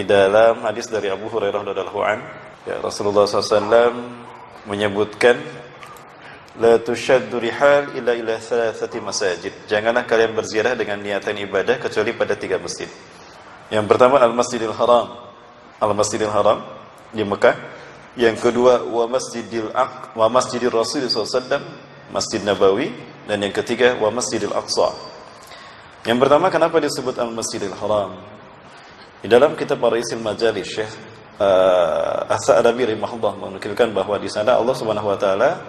di dalam hadis dari Abu Hurairah radhiyallahu an, ya Rasulullah SAW menyebutkan La tushaddu rihal illa ila thalathati masajid. Janganlah kalian berziarah dengan niatan ibadah kecuali pada tiga masjid. Yang pertama Al-Masjidil Haram. Al-Masjidil Haram di Mekah. Yang kedua wa Masjidil Aq wa Masjidil Rasul SAW, Masjid Nabawi dan yang ketiga wa Masjidil Aqsa. Yang pertama kenapa disebut Al-Masjidil Haram? Di dalam kitab Arisil Majalis Syekh uh, As-Sa'dabi rahimahullah menukilkan bahwa di sana Allah Subhanahu wa taala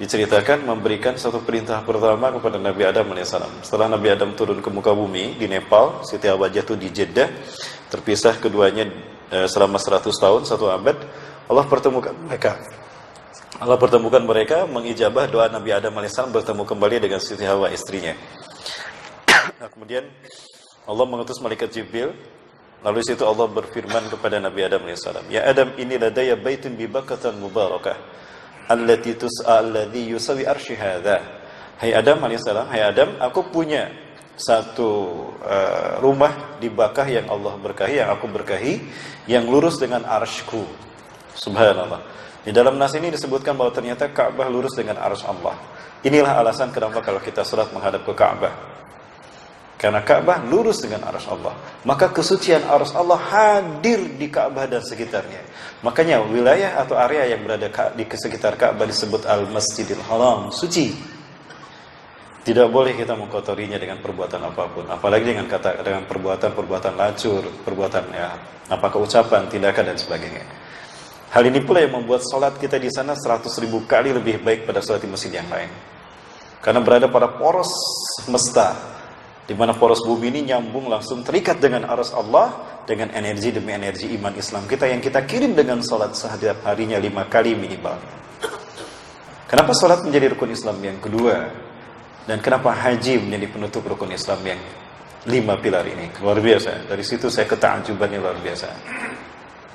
diceritakan memberikan satu perintah pertama kepada Nabi Adam alaihissalam. Setelah Nabi Adam turun ke muka bumi di Nepal, Siti Hawa jatuh di Jeddah, terpisah keduanya eh, selama 100 tahun, satu abad, Allah pertemukan mereka. Allah pertemukan mereka mengijabah doa Nabi Adam alaihissalam bertemu kembali dengan Siti Hawa istrinya. nah, kemudian Allah mengutus malaikat Jibril Lalu situ Allah berfirman kepada Nabi Adam alaihissalam, "Ya Adam, ini ladaya baitun bi bakatan mubarakah." allati tus'a alladhi yusawi arsy hadza. Hai Adam alaihissalam, hai Adam, aku punya satu uh, rumah di Bakah yang Allah berkahi, yang aku berkahi, yang lurus dengan arshku. Subhanallah. Di dalam nas ini disebutkan bahwa ternyata Ka'bah lurus dengan arsy Allah. Inilah alasan kenapa kalau kita salat menghadap ke Ka'bah. Karena Ka'bah lurus dengan aras Allah. Maka kesucian aras Allah hadir di Ka'bah dan sekitarnya. Makanya wilayah atau area yang berada di sekitar Ka'bah disebut Al-Masjidil Haram, suci. Tidak boleh kita mengkotorinya dengan perbuatan apa pun, apalagi dengan kata dengan perbuatan-perbuatan lacur, perbuatan ya, apakah ucapan, tindakan dan sebagainya. Hal ini pula yang membuat sholat kita di sana 100 ribu kali lebih baik pada sholat di masjid yang lain. Karena berada pada poros semesta, di mana poros bumi ini nyambung langsung terikat dengan arus Allah dengan energi demi energi iman Islam kita yang kita kirim dengan sholat sehadiah harinya lima kali minimal. Kenapa sholat menjadi rukun Islam yang kedua? Dan kenapa haji menjadi penutup rukun Islam yang lima pilar ini? Luar biasa. Dari situ saya ketajubannya luar biasa.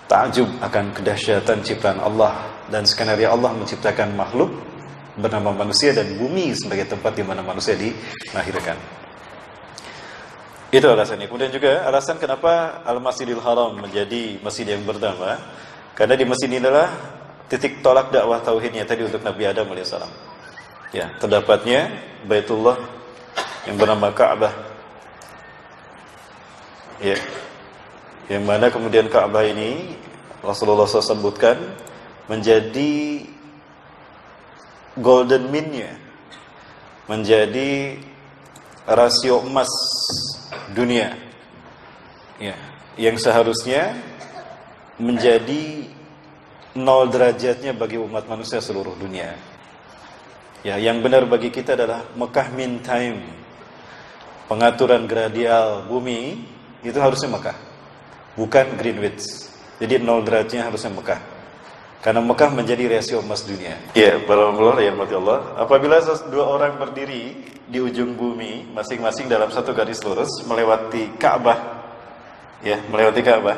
Takjub akan kedahsyatan ciptaan Allah dan skenario Allah menciptakan makhluk bernama manusia dan bumi sebagai tempat di mana manusia dilahirkan. Itu alasannya. Kemudian juga alasan kenapa Al-Masjidil Haram menjadi masjid yang pertama. Karena di masjid inilah titik tolak dakwah tauhidnya tadi untuk Nabi Adam AS. Ya, terdapatnya Baitullah yang bernama Ka'bah. Ya. Yang mana kemudian Ka'bah ini Rasulullah SAW sebutkan menjadi golden mean-nya. Menjadi rasio emas dunia. Ya. Yang seharusnya menjadi nol derajatnya bagi umat manusia seluruh dunia. Ya yang benar bagi kita adalah Mekah min time. Pengaturan gradial bumi itu harusnya Mekah bukan Greenwich. Jadi nol derajatnya harusnya Mekah karena Mekah menjadi rasio emas dunia. Ya, para ya Allah. Apabila dua orang berdiri di ujung bumi, masing-masing dalam satu garis lurus melewati Ka'bah, ya, melewati Ka'bah,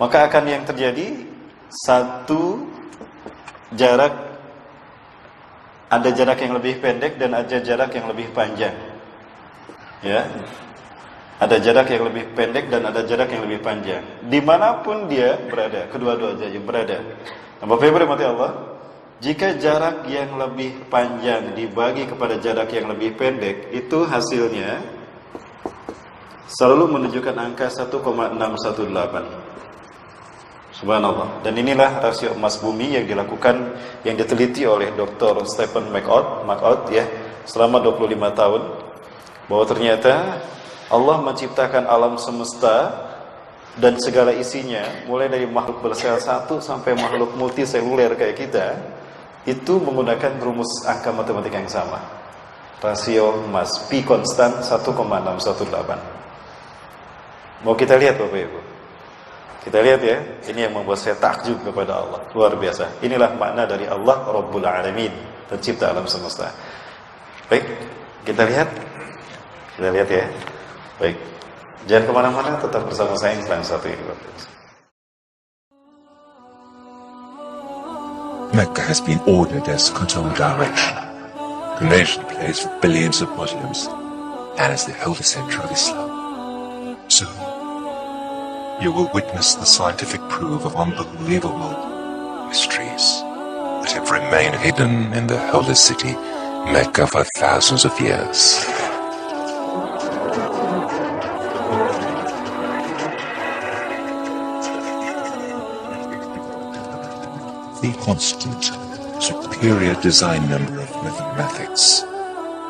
maka akan yang terjadi satu jarak ada jarak yang lebih pendek dan ada jarak yang lebih panjang. Ya. Ada jarak yang lebih pendek dan ada jarak yang lebih panjang. Di mana pun dia berada, kedua-duanya berada. Nah, Bapak mati Allah, jika jarak yang lebih panjang dibagi kepada jarak yang lebih pendek, itu hasilnya selalu menunjukkan angka 1,618. Subhanallah. Dan inilah rasio emas bumi yang dilakukan, yang diteliti oleh Dr. Stephen McOut, McOut ya, selama 25 tahun, bahwa ternyata Allah menciptakan alam semesta dan segala isinya, mulai dari makhluk bersel satu sampai makhluk multiseluler kayak kita, itu menggunakan rumus angka matematika yang sama. Rasio emas P konstan 1,618. Mau kita lihat Bapak Ibu? Kita lihat ya, ini yang membuat saya takjub kepada Allah. Luar biasa. Inilah makna dari Allah Rabbul Alamin, pencipta alam semesta. Baik, kita lihat. Kita lihat ya. Baik, Jangan kemana-mana, tetap bersama saya satu. Mecca has been ordered as control direction. The nation plays for billions of Muslims and is the holy center of Islam. Soon, you will witness the scientific proof of unbelievable mysteries that have remained hidden in the holy city, Mecca, for thousands of years. The constant, superior design number of mathematics,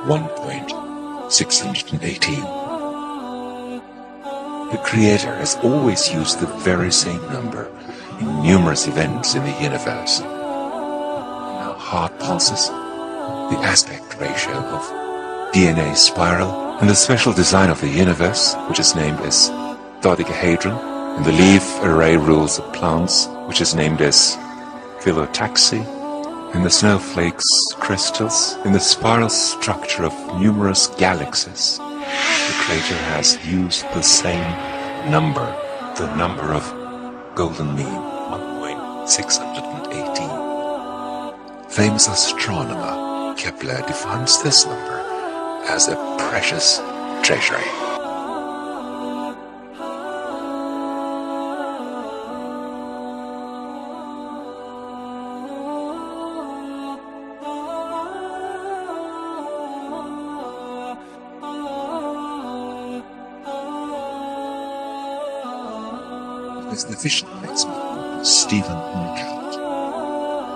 1.618. The Creator has always used the very same number in numerous events in the universe. In our heart pulses, the aspect ratio of DNA spiral, and the special design of the universe, which is named as dodecahedron, and the leaf array rules of plants, which is named as phyllotaxy, in the snowflakes crystals, in the spiral structure of numerous galaxies, the Creator has used the same number, the number of golden mean, 1.618. Famous astronomer Kepler defines this number as a precious treasury. His efficient placement, Stephen Count,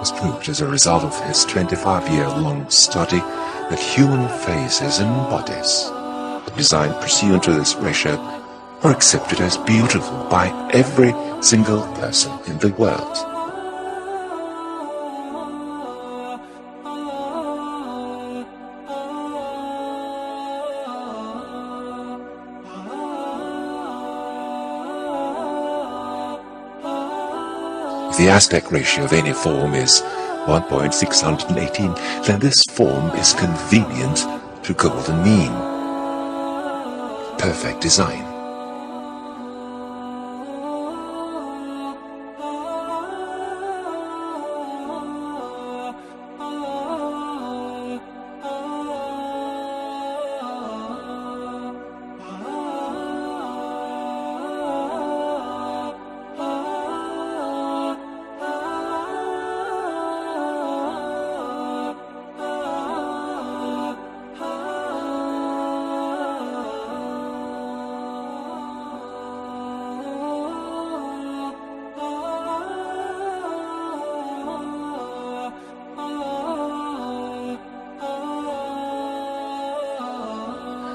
was proved as a result of his 25-year-long study that human faces and bodies, designed pursuant to this ratio, are accepted as beautiful by every single person in the world. The aspect ratio of any form is 1.618, then this form is convenient to golden mean. Perfect design.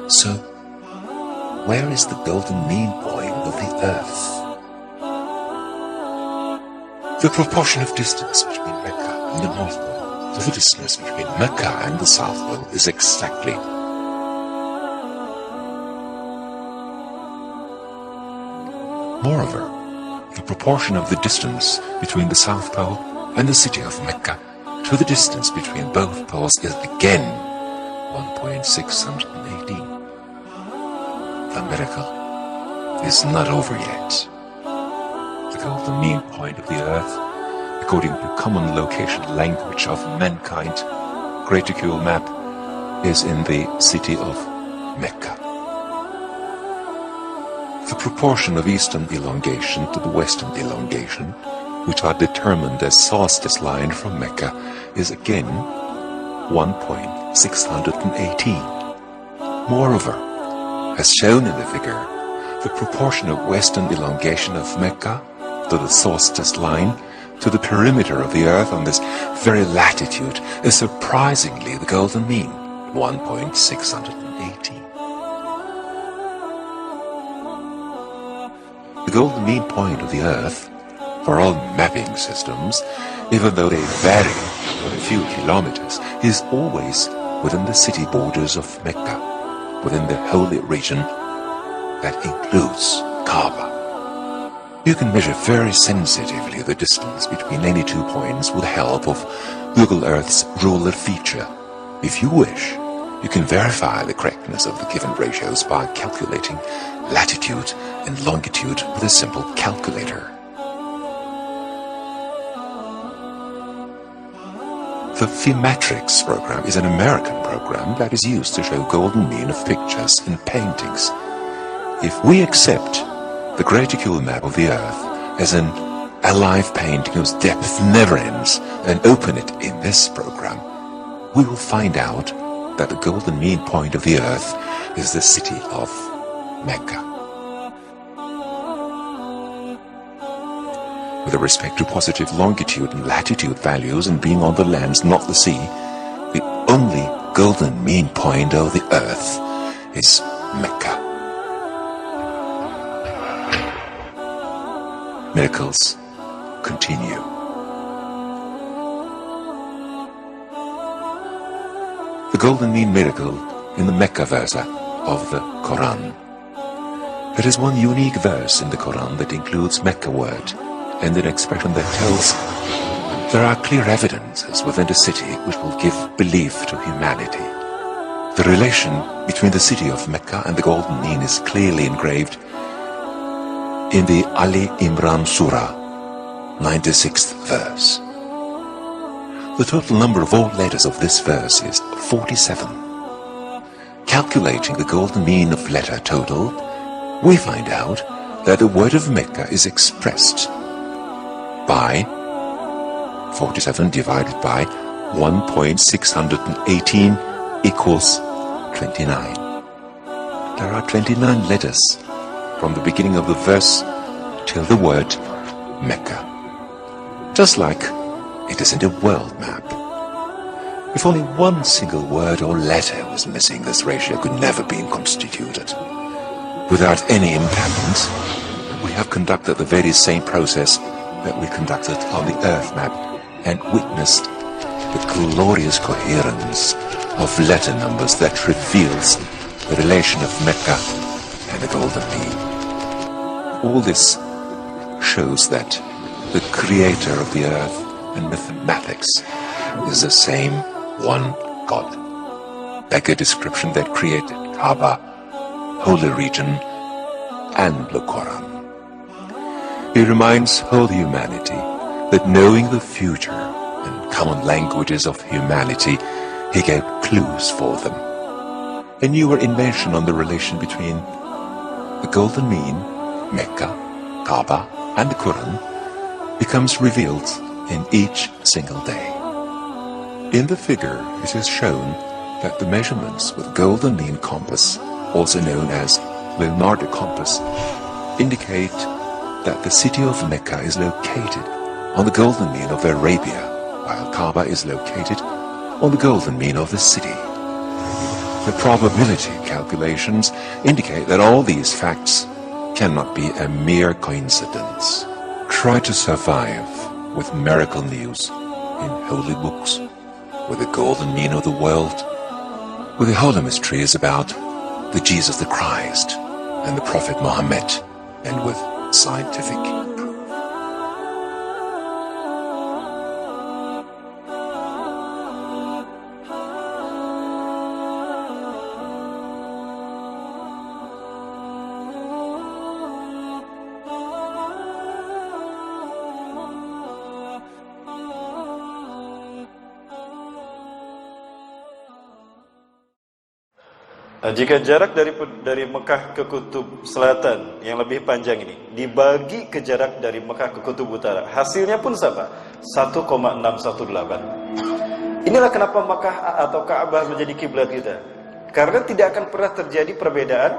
So, where is the golden mean point of the Earth? The proportion of distance between Mecca and the North Pole the distance between Mecca and the South Pole is exactly Moreover, the proportion of the distance between the South Pole and the city of Mecca to the distance between both poles is again 1.618. The miracle is not over yet. The mean point of the earth, according to common location language of mankind, Greaticule map, is in the city of Mecca. The proportion of eastern elongation to the western elongation, which are determined as solstice line from Mecca, is again 1.618. Moreover, as shown in the figure, the proportion of western elongation of Mecca to the solstice line to the perimeter of the Earth on this very latitude is surprisingly the golden mean, 1.618. The golden mean point of the Earth, for all mapping systems, even though they vary for a few kilometers, is always within the city borders of Mecca, within the holy region that includes Kaaba. You can measure very sensitively the distance between any two points with the help of Google Earth's ruler feature. If you wish, you can verify the correctness of the given ratios by calculating latitude and longitude with a simple calculator. The Thematrix program is an American program that is used to show golden mean of pictures and paintings. If we accept the graticule map of the Earth as an alive painting whose depth never ends and open it in this program, we will find out that the golden mean point of the Earth is the city of Mecca. With respect to positive longitude and latitude values and being on the lands, not the sea, the only golden mean point of the Earth is Mecca. Miracles continue. The golden mean miracle in the Mecca verse of the Quran. There is one unique verse in the Quran that includes Mecca word and an expression that tells there are clear evidences within the city which will give belief to humanity. The relation between the city of Mecca and the Golden Mean is clearly engraved in the Ali Imran Surah, 96th verse. The total number of all letters of this verse is 47. Calculating the golden mean of letter total, we find out that the word of Mecca is expressed by 47 divided by 1.618 equals 29. There are 29 letters from the beginning of the verse till the word Mecca. Just like it is in a world map. If only one single word or letter was missing, this ratio could never be constituted. Without any impairment, we have conducted the very same process that we conducted on the Earth map and witnessed the glorious coherence of letter numbers that reveals the relation of Mecca and the Golden Mean. All this shows that the creator of the earth and mathematics is the same one God. Like a description that created Kaaba, Holy Region, and the Quran. He reminds whole humanity that knowing the future and common languages of humanity, he gave clues for them. A newer invention on the relation between the Golden Mean, Mecca, Kaaba, and the Quran becomes revealed in each single day. In the figure, it is shown that the measurements with golden mean compass, also known as Leonardo compass, indicate that the city of Mecca is located on the golden mean of Arabia, while Kaaba is located on the golden mean of the city. The probability calculations indicate that all these facts cannot be a mere coincidence. Try to survive with miracle news in holy books, with the golden mean of the world, with the holy mystery is about the Jesus the Christ and the Prophet Muhammad, and with scientific Nah, jika jarak dari dari Mekah ke Kutub Selatan yang lebih panjang ini dibagi ke jarak dari Mekah ke Kutub Utara, hasilnya pun sama, 1,618. Inilah kenapa Mekah atau Ka'bah menjadi kiblat kita. Karena tidak akan pernah terjadi perbedaan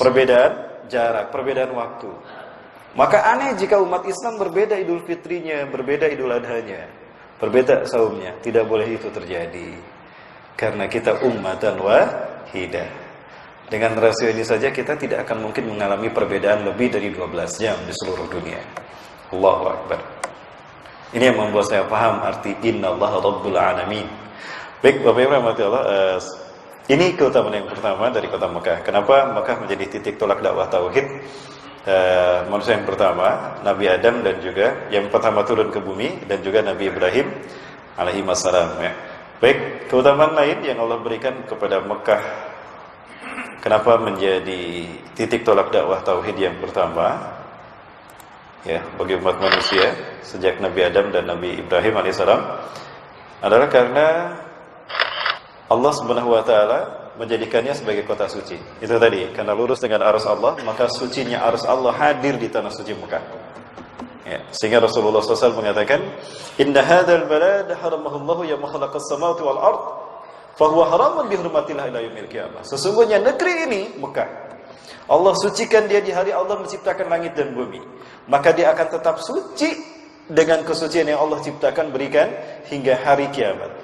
perbedaan jarak, perbedaan waktu. Maka aneh jika umat Islam berbeda Idul Fitrinya, berbeda Idul Adhanya, berbeda saumnya. Tidak boleh itu terjadi. Karena kita ummatan wahidah. Dengan rasio ini saja kita tidak akan mungkin mengalami perbedaan lebih dari 12 jam di seluruh dunia. Allahu Akbar. Ini yang membuat saya paham arti Inna Allah Rabbul Alamin. Baik, Bapak Ibu Allah, uh, ini keutamaan yang pertama dari kota Mekah. Kenapa Mekah menjadi titik tolak dakwah tauhid? Uh, manusia yang pertama, Nabi Adam dan juga yang pertama turun ke bumi dan juga Nabi Ibrahim alaihi wassalam ya. Baik, keutamaan lain yang Allah berikan kepada Mekah Kenapa menjadi titik tolak dakwah tauhid yang pertama ya bagi umat manusia sejak Nabi Adam dan Nabi Ibrahim alaihissalam adalah karena Allah taala menjadikannya sebagai kota suci. Itu tadi, karena lurus dengan arus Allah, maka sucinya arus Allah hadir di tanah suci Mekah. Ya, sehingga Rasulullah SAW mengatakan, Inna hadal balad haramahullahu ya makhlaqas samawati wal ard, fahuwa haramun bihurmatillah ila yumil qiyamah. Sesungguhnya negeri ini, Mekah, Allah sucikan dia di hari Allah menciptakan langit dan bumi. Maka dia akan tetap suci dengan kesucian yang Allah ciptakan berikan hingga hari kiamat.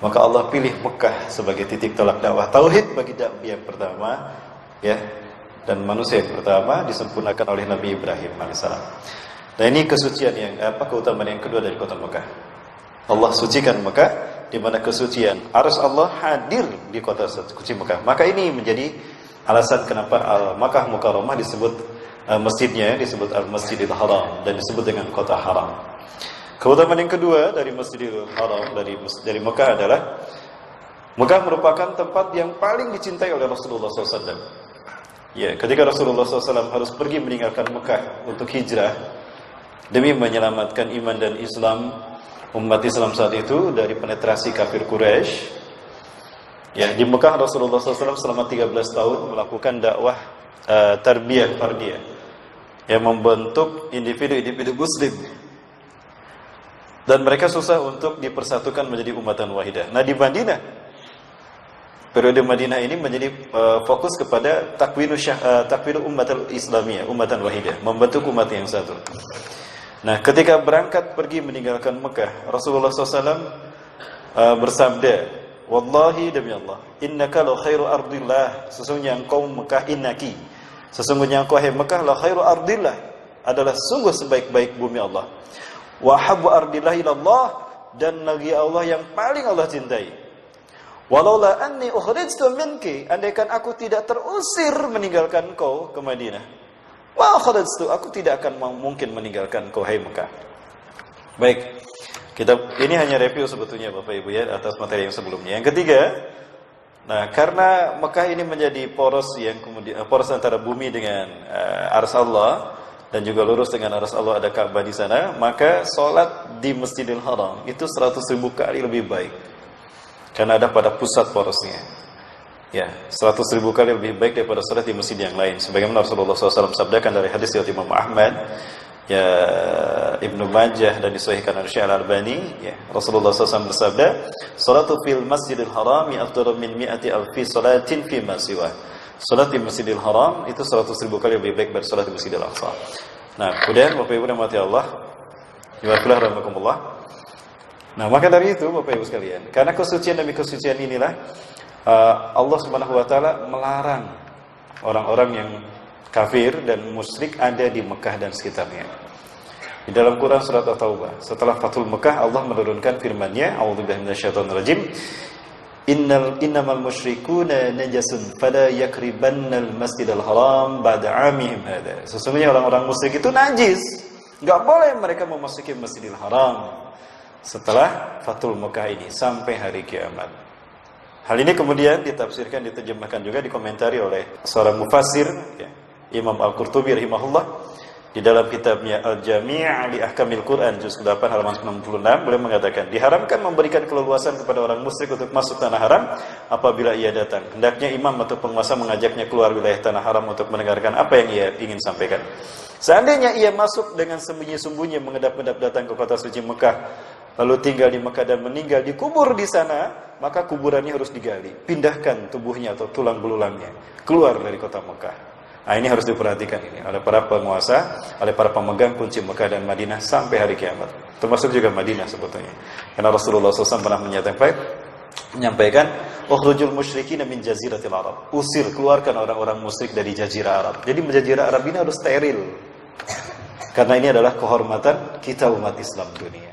Maka Allah pilih Mekah sebagai titik tolak dakwah tauhid bagi dakwah yang pertama, ya. Dan manusia yang pertama disempurnakan oleh Nabi Ibrahim alaihissalam. Nah ini kesucian yang apa keutamaan yang kedua dari kota Mekah. Allah sucikan Mekah di mana kesucian arus Allah hadir di kota suci Mekah. Maka ini menjadi alasan kenapa Al Makkah Mukarramah disebut uh, masjidnya disebut Al Masjidil Haram dan disebut dengan kota haram. Keutamaan yang kedua dari Masjidil Haram dari dari Mekah adalah Mekah merupakan tempat yang paling dicintai oleh Rasulullah SAW. Ya, ketika Rasulullah SAW harus pergi meninggalkan Mekah untuk hijrah demi menyelamatkan iman dan Islam umat Islam saat itu dari penetrasi kafir Quraisy. Ya, di Mekah Rasulullah SAW selama 13 tahun melakukan dakwah uh, tarbiyah fardiyah yang membentuk individu-individu muslim. Dan mereka susah untuk dipersatukan menjadi umatan wahidah. Nah, di Madinah periode Madinah ini menjadi uh, fokus kepada takwinu syah, uh, takwinu umat Islamiyah, umatan wahidah, membentuk umat yang satu. Nah, ketika berangkat pergi meninggalkan Mekah, Rasulullah SAW uh, bersabda, Wallahi demi Allah, innaka la khairu ardillah, sesungguhnya engkau Mekah innaki, sesungguhnya engkau hai Mekah la khairu ardillah, adalah sungguh sebaik-baik bumi Allah. Wa habbu ardillah dan negeri Allah yang paling Allah cintai. Walaula anni ukhrijtu minki, andaikan aku tidak terusir meninggalkan kau ke Madinah. Wa ukhrijtu, aku tidak akan mungkin meninggalkan kau hai Mekah. Baik. Kita ini hanya review sebetulnya Bapak Ibu ya atas materi yang sebelumnya. Yang ketiga, nah karena Mekah ini menjadi poros yang kemudian poros antara bumi dengan uh, ars Allah dan juga lurus dengan ars Allah ada Ka'bah di sana, maka sholat di Masjidil Haram itu 100 ribu kali lebih baik karena ada pada pusat porosnya. Ya, 100 ribu kali lebih baik daripada sholat di masjid yang lain. Sebagaimana Rasulullah SAW sabdakan dari hadis dari Imam Ahmad, ya Ibnu Majah dan disahihkan oleh Syekh Al-Albani, ya Rasulullah SAW bersabda, "Salatu fil Masjidil Haram afdalu min mi'ati alfi salatin fi ma siwa." Salat di Masjidil Haram itu 100 ribu kali lebih baik dari salat di Masjidil Aqsa. Nah, kemudian Bapak Ibu dan mati Allah, Jazakallahu rahmatullah. Nah, maka dari itu Bapak Ibu sekalian, karena kesucian demi kesucian inilah uh, Allah Subhanahu wa taala melarang orang-orang yang kafir dan musyrik ada di Mekah dan sekitarnya. Di dalam Quran surat At-Taubah, setelah Fathul Mekah Allah menurunkan firman-Nya, A'udzubillahi minasyaitonirrajim. Innal innamal musyrikuna najasun fala yakribannal masjidal haram ba'da 'amihim hada. Sesungguhnya orang-orang musyrik itu najis. Enggak boleh mereka memasuki Masjidil Haram setelah Fathul Mekah ini sampai hari kiamat. Hal ini kemudian ditafsirkan, diterjemahkan juga dikomentari oleh seorang mufasir ya, Imam Al-Qurtubi rahimahullah di dalam kitabnya Al-Jami' li Ahkamil Quran juz 8 halaman 96 beliau mengatakan diharamkan memberikan keleluasan kepada orang musyrik untuk masuk tanah haram apabila ia datang. Hendaknya imam atau penguasa mengajaknya keluar wilayah tanah haram untuk mendengarkan apa yang ia ingin sampaikan. Seandainya ia masuk dengan sembunyi-sembunyi mengedap-edap datang ke kota suci Mekah lalu tinggal di Mekah dan meninggal dikubur di sana, maka kuburannya harus digali. Pindahkan tubuhnya atau tulang belulangnya keluar dari kota Mekah. Nah, ini harus diperhatikan ini oleh para penguasa, oleh para pemegang kunci Mekah dan Madinah sampai hari kiamat. Termasuk juga Madinah sebetulnya. Karena Rasulullah SAW pernah menyatakan menyampaikan ukhrujul musyrikin min jaziratil Arab. Usir keluarkan orang-orang musyrik dari jazirah Arab. Jadi jazirah Arab ini harus steril. Karena ini adalah kehormatan kita umat Islam dunia.